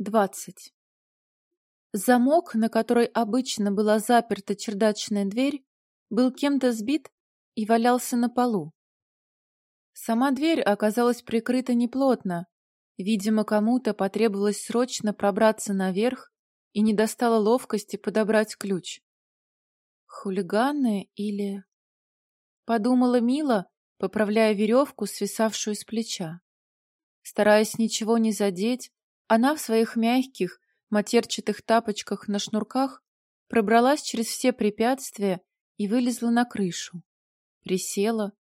Двадцать. Замок, на который обычно была заперта чердачная дверь, был кем-то сбит и валялся на полу. Сама дверь оказалась прикрыта неплотно. Видимо, кому-то потребовалось срочно пробраться наверх и не достало ловкости подобрать ключ. Хулиганы или... Подумала Мила, поправляя веревку, свисавшую с плеча. Стараясь ничего не задеть, она в своих мягких, матерчатых тапочках на шнурках пробралась через все препятствия и вылезла на крышу. Присела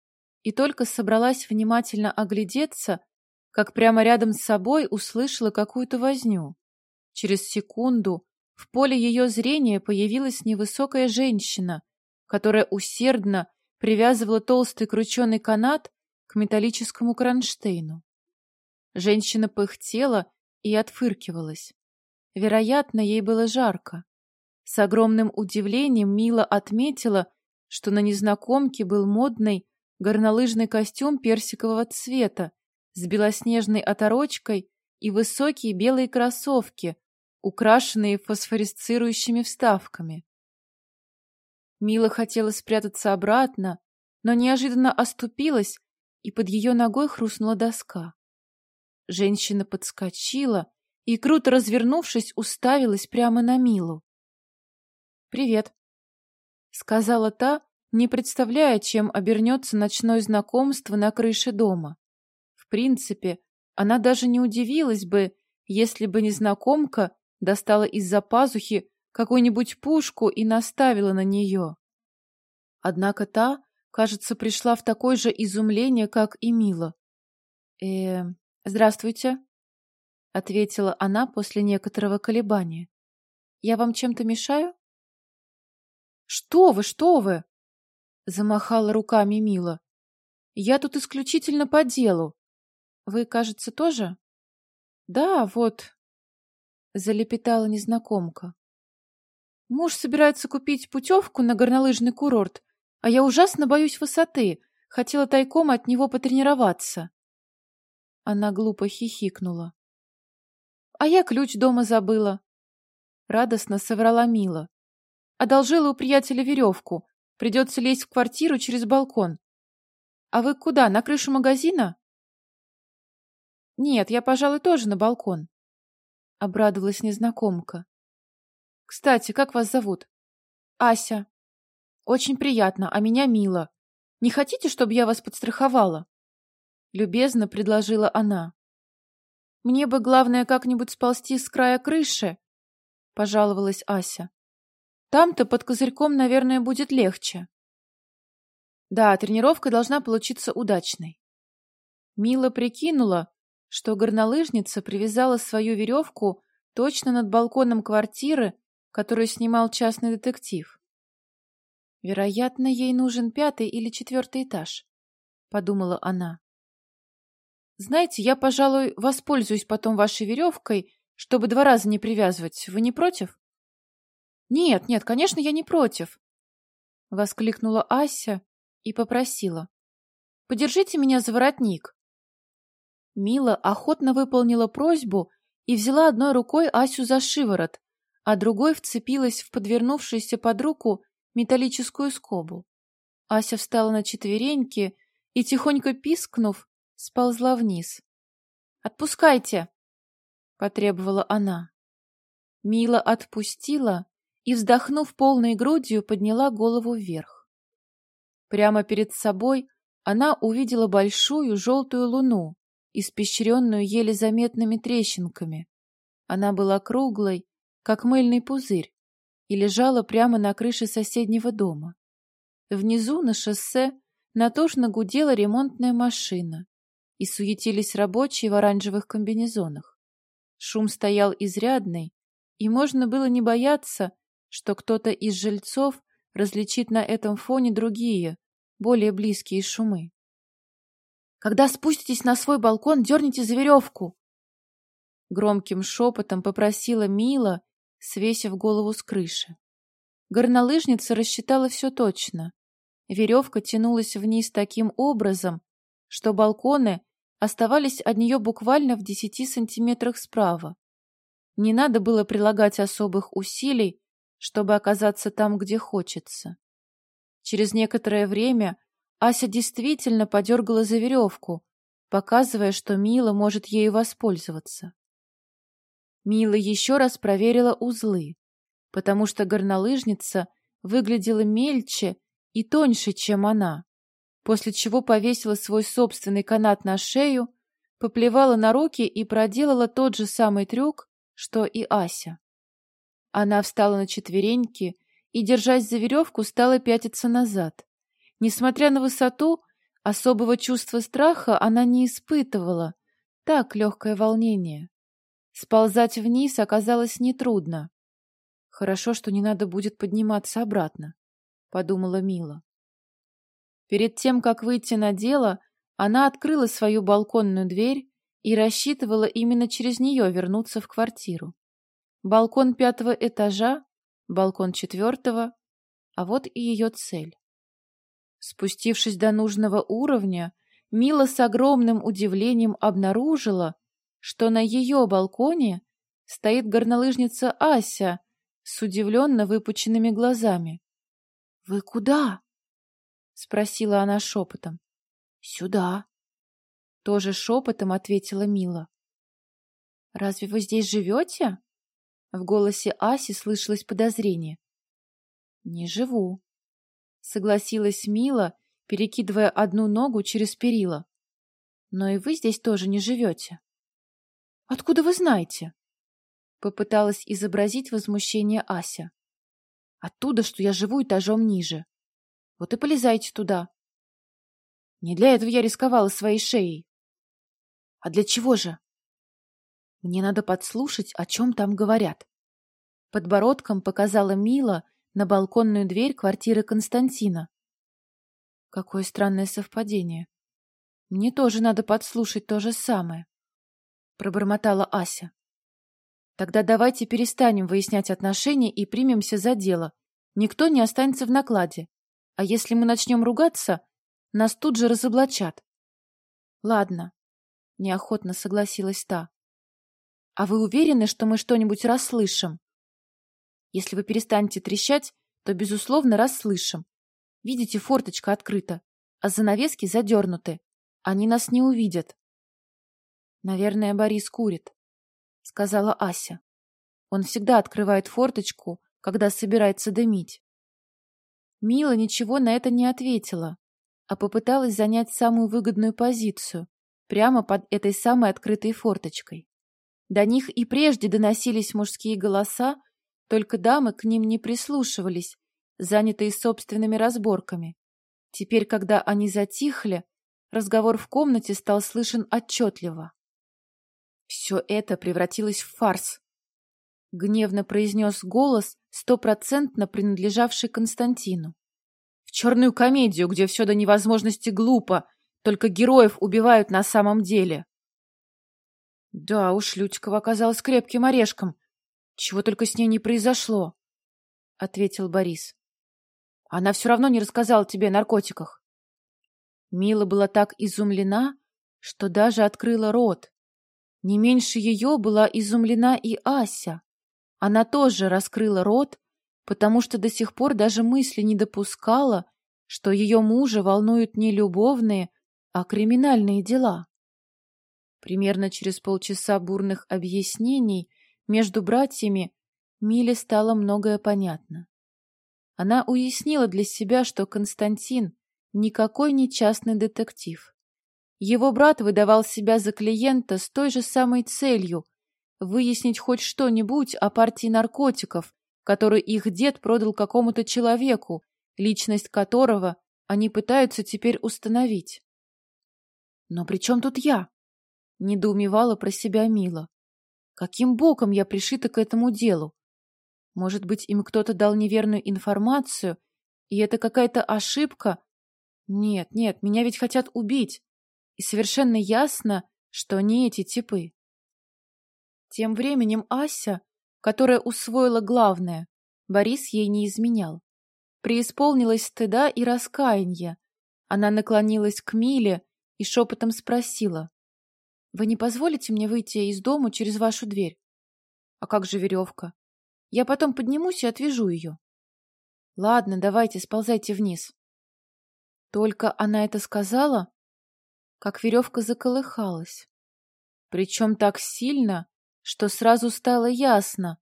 и только собралась внимательно оглядеться, как прямо рядом с собой услышала какую-то возню. Через секунду в поле ее зрения появилась невысокая женщина, которая усердно привязывала толстый крученый канат к металлическому кронштейну. Женщина пыхтела и отфыркивалась. Вероятно, ей было жарко. С огромным удивлением Мила отметила, что на незнакомке был модный горнолыжный костюм персикового цвета с белоснежной оторочкой и высокие белые кроссовки, украшенные фосфорисцирующими вставками. Мила хотела спрятаться обратно, но неожиданно оступилась, и под ее ногой хрустнула доска. Женщина подскочила и, круто развернувшись, уставилась прямо на Милу. «Привет», — сказала та, не представляя, чем обернется ночное знакомство на крыше дома. В принципе, она даже не удивилась бы, если бы незнакомка достала из-за пазухи какую-нибудь пушку и наставила на нее. Однако та, кажется, пришла в такое же изумление, как и Мила. э «Здравствуйте», — ответила она после некоторого колебания. «Я вам чем-то мешаю?» «Что вы, что вы!» — замахала руками Мила. «Я тут исключительно по делу. Вы, кажется, тоже?» «Да, вот», — залепетала незнакомка. «Муж собирается купить путевку на горнолыжный курорт, а я ужасно боюсь высоты, хотела тайком от него потренироваться». Она глупо хихикнула. А я ключ дома забыла. Радостно соврала Мила. Одолжила у приятеля веревку. Придется лезть в квартиру через балкон. А вы куда, на крышу магазина? Нет, я, пожалуй, тоже на балкон. Обрадовалась незнакомка. Кстати, как вас зовут? Ася. Очень приятно, а меня Мила. Не хотите, чтобы я вас подстраховала? Любезно предложила она. Мне бы, главное, как-нибудь сползти с края крыши, — пожаловалась Ася. Там-то под козырьком, наверное, будет легче. Да, тренировка должна получиться удачной. Мила прикинула, что горнолыжница привязала свою веревку точно над балконом квартиры, которую снимал частный детектив. Вероятно, ей нужен пятый или четвертый этаж, — подумала она. Знаете, я, пожалуй, воспользуюсь потом вашей веревкой, чтобы два раза не привязывать. Вы не против? Нет, нет, конечно, я не против. Воскликнула Ася и попросила. Подержите меня за воротник. Мила охотно выполнила просьбу и взяла одной рукой Асю за шиворот, а другой вцепилась в подвернувшуюся под руку металлическую скобу. Ася встала на четвереньки и, тихонько пискнув, сползла вниз. «Отпускайте!» — потребовала она. Мила отпустила и, вздохнув полной грудью, подняла голову вверх. Прямо перед собой она увидела большую желтую луну, испещренную еле заметными трещинками. Она была круглой, как мыльный пузырь, и лежала прямо на крыше соседнего дома. Внизу на шоссе натужно гудела ремонтная машина и суетились рабочие в оранжевых комбинезонах. Шум стоял изрядный, и можно было не бояться, что кто-то из жильцов различит на этом фоне другие, более близкие шумы. «Когда спуститесь на свой балкон, дерните за веревку!» Громким шепотом попросила Мила, свесив голову с крыши. Горнолыжница рассчитала все точно. Веревка тянулась вниз таким образом, что балконы оставались от нее буквально в десяти сантиметрах справа. не надо было прилагать особых усилий, чтобы оказаться там, где хочется. Через некоторое время Ася действительно подергала за веревку, показывая, что Мила может ею воспользоваться. Мила еще раз проверила узлы, потому что горнолыжница выглядела мельче и тоньше, чем она, после чего повесила свой собственный канат на шею, поплевала на руки и проделала тот же самый трюк, что и Ася. Она встала на четвереньки и, держась за веревку, стала пятиться назад. Несмотря на высоту, особого чувства страха она не испытывала. Так, легкое волнение. Сползать вниз оказалось нетрудно. Хорошо, что не надо будет подниматься обратно, — подумала Мила. Перед тем, как выйти на дело, она открыла свою балконную дверь и рассчитывала именно через нее вернуться в квартиру. Балкон пятого этажа, балкон четвертого, а вот и ее цель. Спустившись до нужного уровня, Мила с огромным удивлением обнаружила, что на ее балконе стоит горнолыжница Ася с удивленно выпученными глазами. — Вы куда? — спросила она шепотом. — Сюда. Тоже шепотом ответила Мила. — Разве вы здесь живете? В голосе Аси слышалось подозрение. — Не живу, — согласилась Мила, перекидывая одну ногу через перила. — Но и вы здесь тоже не живете. — Откуда вы знаете? Попыталась изобразить возмущение Ася. — Оттуда, что я живу этажом ниже. Вот и полезайте туда. Не для этого я рисковала своей шеей. А для чего же? Мне надо подслушать, о чем там говорят. Подбородком показала Мила на балконную дверь квартиры Константина. Какое странное совпадение. Мне тоже надо подслушать то же самое. Пробормотала Ася. Тогда давайте перестанем выяснять отношения и примемся за дело. Никто не останется в накладе. А если мы начнем ругаться, нас тут же разоблачат. Ладно, неохотно согласилась та. А вы уверены, что мы что-нибудь расслышим? Если вы перестанете трещать, то, безусловно, расслышим. Видите, форточка открыта, а занавески задернуты. Они нас не увидят. Наверное, Борис курит, сказала Ася. Он всегда открывает форточку, когда собирается дымить. Мила ничего на это не ответила, а попыталась занять самую выгодную позицию, прямо под этой самой открытой форточкой. До них и прежде доносились мужские голоса, только дамы к ним не прислушивались, занятые собственными разборками. Теперь, когда они затихли, разговор в комнате стал слышен отчетливо. Все это превратилось в фарс. Гневно произнес голос, стопроцентно принадлежавший Константину. В черную комедию, где все до невозможности глупо, только героев убивают на самом деле. Да уж, Лютикова оказалась крепким орешком. Чего только с ней не произошло, — ответил Борис. Она все равно не рассказала тебе о наркотиках. Мила была так изумлена, что даже открыла рот. Не меньше ее была изумлена и Ася. Она тоже раскрыла рот, потому что до сих пор даже мысли не допускала, что ее мужа волнуют не любовные, а криминальные дела. Примерно через полчаса бурных объяснений между братьями Миле стало многое понятно. Она уяснила для себя, что Константин никакой не частный детектив. Его брат выдавал себя за клиента с той же самой целью — выяснить хоть что-нибудь о партии наркотиков, которую их дед продал какому-то человеку, личность которого они пытаются теперь установить. Но при чем тут я? Недоумевала про себя Мила. Каким боком я пришита к этому делу? Может быть, им кто-то дал неверную информацию, и это какая-то ошибка? Нет, нет, меня ведь хотят убить. И совершенно ясно, что не эти типы. Тем временем Ася, которая усвоила главное, Борис ей не изменял, преисполнилась стыда и раскаяния. Она наклонилась к Миле и шепотом спросила. — Вы не позволите мне выйти из дому через вашу дверь? А как же веревка? Я потом поднимусь и отвяжу ее. Ладно, давайте, сползайте вниз. Только она это сказала, как веревка заколыхалась. Причем так сильно, что сразу стало ясно,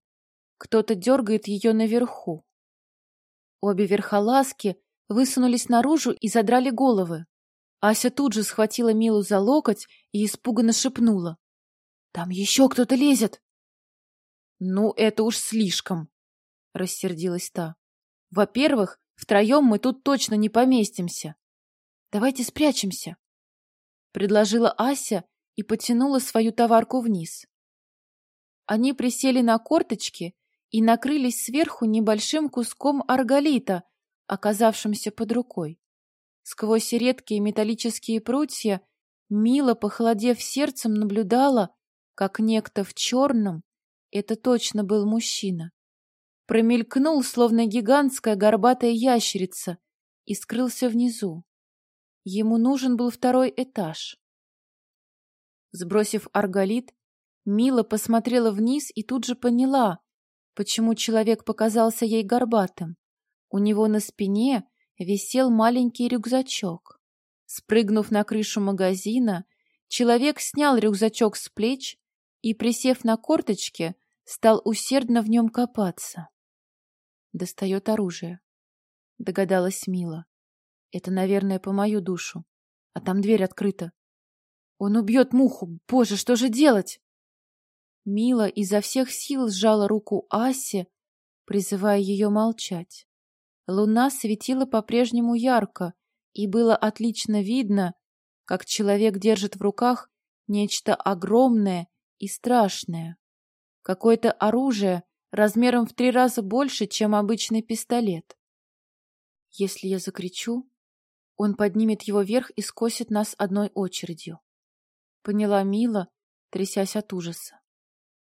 кто-то дергает ее наверху. Обе верхолазки высунулись наружу и задрали головы. Ася тут же схватила Милу за локоть и испуганно шепнула. — Там еще кто-то лезет! — Ну, это уж слишком, — рассердилась та. — Во-первых, втроем мы тут точно не поместимся. Давайте спрячемся, — предложила Ася и потянула свою товарку вниз. Они присели на корточки и накрылись сверху небольшим куском арголита, оказавшимся под рукой. Сквозь редкие металлические прутья Мила, похолодев сердцем, наблюдала, как некто в черном, это точно был мужчина, промелькнул, словно гигантская горбатая ящерица, и скрылся внизу. Ему нужен был второй этаж. Сбросив арголит, Мила посмотрела вниз и тут же поняла, почему человек показался ей горбатым. У него на спине висел маленький рюкзачок. Спрыгнув на крышу магазина, человек снял рюкзачок с плеч и, присев на корточки, стал усердно в нем копаться. Достает оружие. Догадалась Мила. Это, наверное, по мою душу. А там дверь открыта. Он убьет муху. Боже, что же делать? Мила изо всех сил сжала руку Асе, призывая ее молчать. Луна светила по-прежнему ярко, и было отлично видно, как человек держит в руках нечто огромное и страшное. Какое-то оружие размером в три раза больше, чем обычный пистолет. Если я закричу, он поднимет его вверх и скосит нас одной очередью. Поняла Мила, трясясь от ужаса.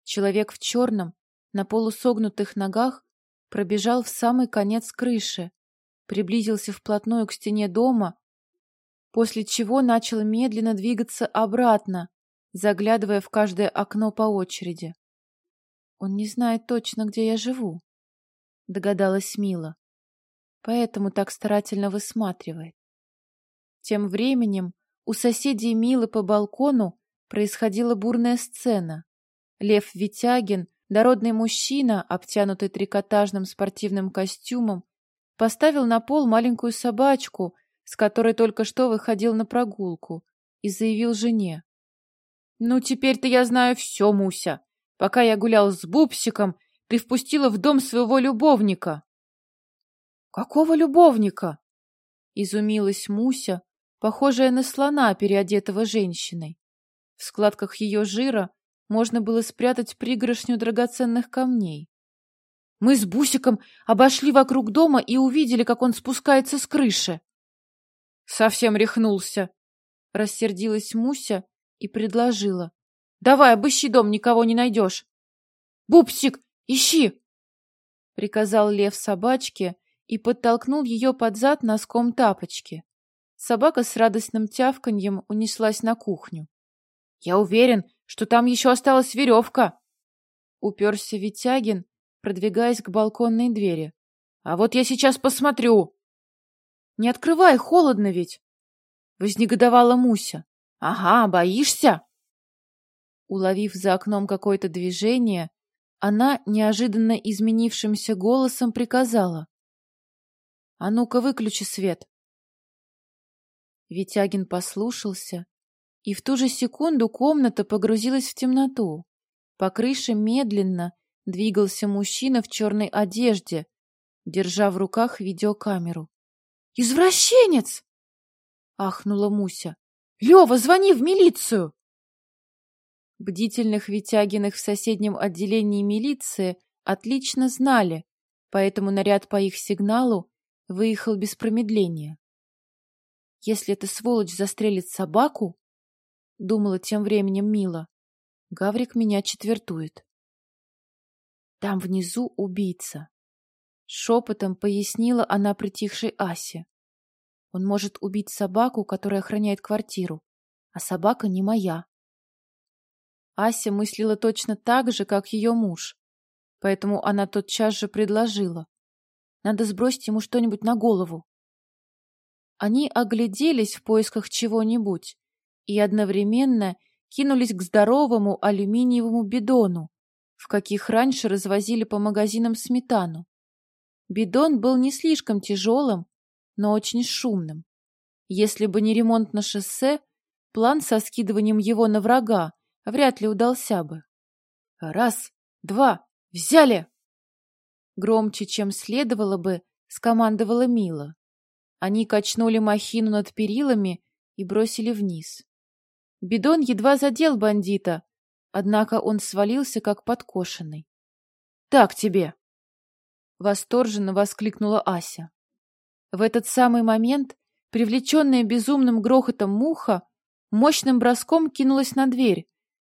Человек в черном, на полусогнутых ногах, пробежал в самый конец крыши, приблизился вплотную к стене дома, после чего начал медленно двигаться обратно, заглядывая в каждое окно по очереди. «Он не знает точно, где я живу», — догадалась Мила, поэтому так старательно высматривает. Тем временем у соседей Милы по балкону происходила бурная сцена. Лев Витягин Дородный мужчина, обтянутый трикотажным спортивным костюмом, поставил на пол маленькую собачку, с которой только что выходил на прогулку, и заявил жене. «Ну, теперь-то я знаю все, Муся. Пока я гулял с Бубсиком, ты впустила в дом своего любовника». «Какого любовника?» — изумилась Муся, похожая на слона, переодетого женщиной. В складках ее жира можно было спрятать пригоршню драгоценных камней. Мы с Бусиком обошли вокруг дома и увидели, как он спускается с крыши. Совсем рехнулся. Рассердилась Муся и предложила. Давай, обыщи дом, никого не найдешь. Бубсик, ищи! Приказал лев собачке и подтолкнул ее под зад носком тапочки. Собака с радостным тявканьем унеслась на кухню. Я уверен, что там еще осталась веревка. Уперся Витягин, продвигаясь к балконной двери. А вот я сейчас посмотрю. Не открывай, холодно ведь. Вознегодовала Муся. Ага, боишься? Уловив за окном какое-то движение, она неожиданно изменившимся голосом приказала. «А ну-ка, выключи свет!» Витягин послушался и в ту же секунду комната погрузилась в темноту. По крыше медленно двигался мужчина в черной одежде, держа в руках видеокамеру. «Извращенец!» — ахнула Муся. «Лева, звони в милицию!» Бдительных Витягиных в соседнем отделении милиции отлично знали, поэтому наряд по их сигналу выехал без промедления. Если эта сволочь застрелит собаку, — думала тем временем Мила. Гаврик меня четвертует. Там внизу убийца. Шепотом пояснила она притихшей Асе. Он может убить собаку, которая охраняет квартиру, а собака не моя. Ася мыслила точно так же, как ее муж, поэтому она тотчас же предложила. Надо сбросить ему что-нибудь на голову. Они огляделись в поисках чего-нибудь и одновременно кинулись к здоровому алюминиевому бидону, в каких раньше развозили по магазинам сметану. Бидон был не слишком тяжелым, но очень шумным. Если бы не ремонт на шоссе, план со скидыванием его на врага вряд ли удался бы. Раз, два, взяли! Громче, чем следовало бы, скомандовала Мила. Они качнули махину над перилами и бросили вниз. Бидон едва задел бандита, однако он свалился, как подкошенный. — Так тебе! — восторженно воскликнула Ася. В этот самый момент, привлеченная безумным грохотом муха, мощным броском кинулась на дверь,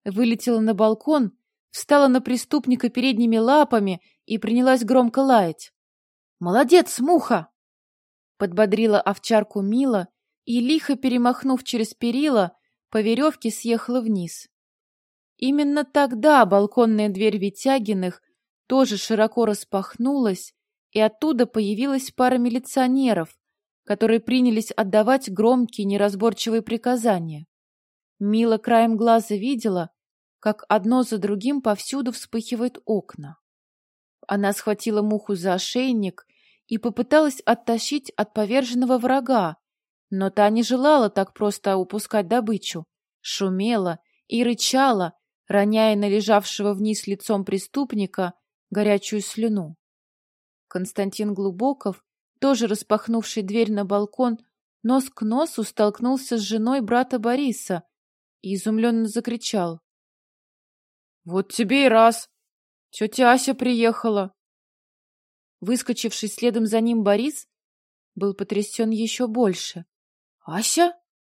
вылетела на балкон, встала на преступника передними лапами и принялась громко лаять. «Молодец, муха!» Подбодрила овчарку Мила и, лихо перемахнув через перила, по веревке съехала вниз. Именно тогда балконная дверь Витягиных тоже широко распахнулась, и оттуда появилась пара милиционеров, которые принялись отдавать громкие неразборчивые приказания. Мила краем глаза видела, как одно за другим повсюду вспыхивают окна. Она схватила муху за ошейник и попыталась оттащить от поверженного врага, но та не желала так просто упускать добычу, шумела и рычала, роняя на лежавшего вниз лицом преступника горячую слюну. Константин Глубоков, тоже распахнувший дверь на балкон, нос к носу столкнулся с женой брата Бориса и изумленно закричал. — Вот тебе и раз! Тетя Ася приехала! Выскочивший следом за ним Борис был потрясен еще больше. — Ася?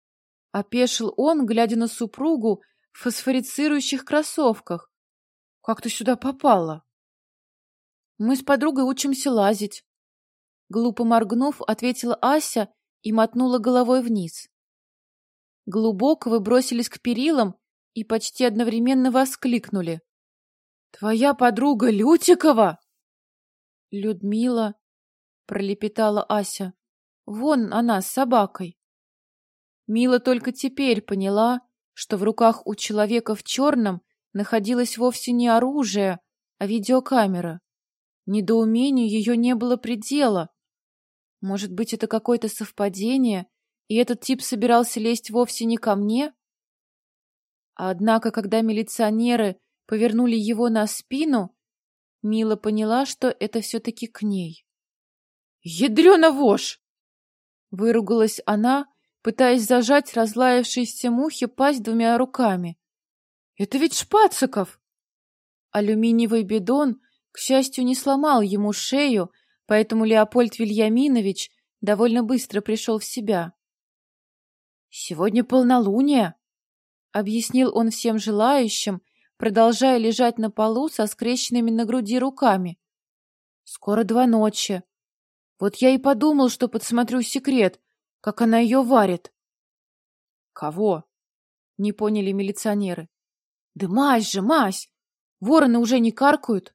— опешил он, глядя на супругу в фосфорицирующих кроссовках. — Как ты сюда попала? — Мы с подругой учимся лазить. Глупо моргнув, ответила Ася и мотнула головой вниз. Глубоко вы бросились к перилам и почти одновременно воскликнули. — Твоя подруга Лютикова? Людмила, пролепетала Ася. Вон она с собакой. Мила только теперь поняла, что в руках у человека в черном находилось вовсе не оружие, а видеокамера. Недоумению ее не было предела. Может быть, это какое-то совпадение, и этот тип собирался лезть вовсе не ко мне? Однако, когда милиционеры повернули его на спину, Мила поняла, что это все-таки к ней. «Ядрена вошь!» Выругалась она, пытаясь зажать разлаявшиеся мухи пасть двумя руками. «Это ведь Шпациков!» Алюминиевый бидон, к счастью, не сломал ему шею, поэтому Леопольд Вильяминович довольно быстро пришел в себя. «Сегодня полнолуние», — объяснил он всем желающим, продолжая лежать на полу со скрещенными на груди руками. «Скоро два ночи. Вот я и подумал, что подсмотрю секрет, как она ее варит». «Кого?» — не поняли милиционеры. «Да мазь же, мазь! Вороны уже не каркают?»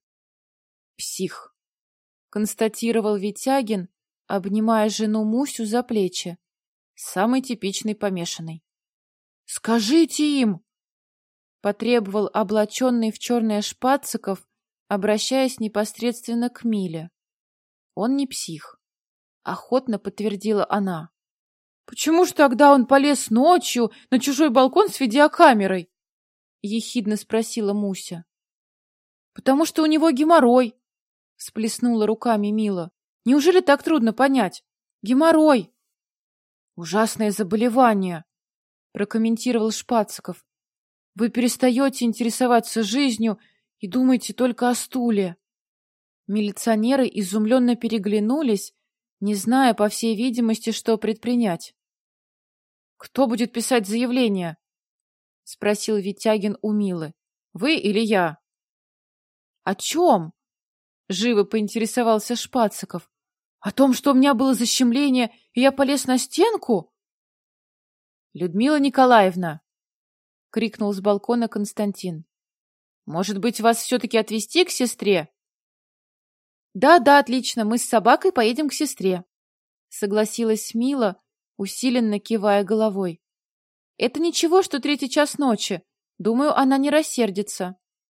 «Псих», — констатировал Витягин, обнимая жену Мусю за плечи. Самый типичный помешанный. «Скажите им!» потребовал облаченный в черное Шпациков, обращаясь непосредственно к Миле. Он не псих, охотно подтвердила она. Почему ж тогда он полез ночью на чужой балкон с видеокамерой? ехидно спросила Муся. Потому что у него геморрой, всплеснула руками Мила. Неужели так трудно понять? Геморрой. Ужасное заболевание, прокомментировал Шпациков. Вы перестаете интересоваться жизнью и думаете только о стуле. Милиционеры изумленно переглянулись, не зная, по всей видимости, что предпринять. «Кто будет писать заявление?» — спросил Витягин у Милы. «Вы или я?» «О чем?» — живо поинтересовался Шпациков. «О том, что у меня было защемление, и я полез на стенку?» «Людмила Николаевна!» — крикнул с балкона Константин. «Может быть, вас все-таки отвезти к сестре?» «Да, да, отлично, мы с собакой поедем к сестре», — согласилась Мила, усиленно кивая головой. «Это ничего, что третий час ночи. Думаю, она не рассердится».